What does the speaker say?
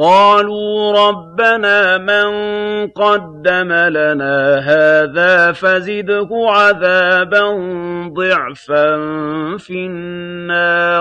قَالُوا رَبَّنَا مَن قَدَّمَ لَنَا هَٰذَا فَزِدْهُ عَذَابًا ضِعْفًا فِي النَّارِ.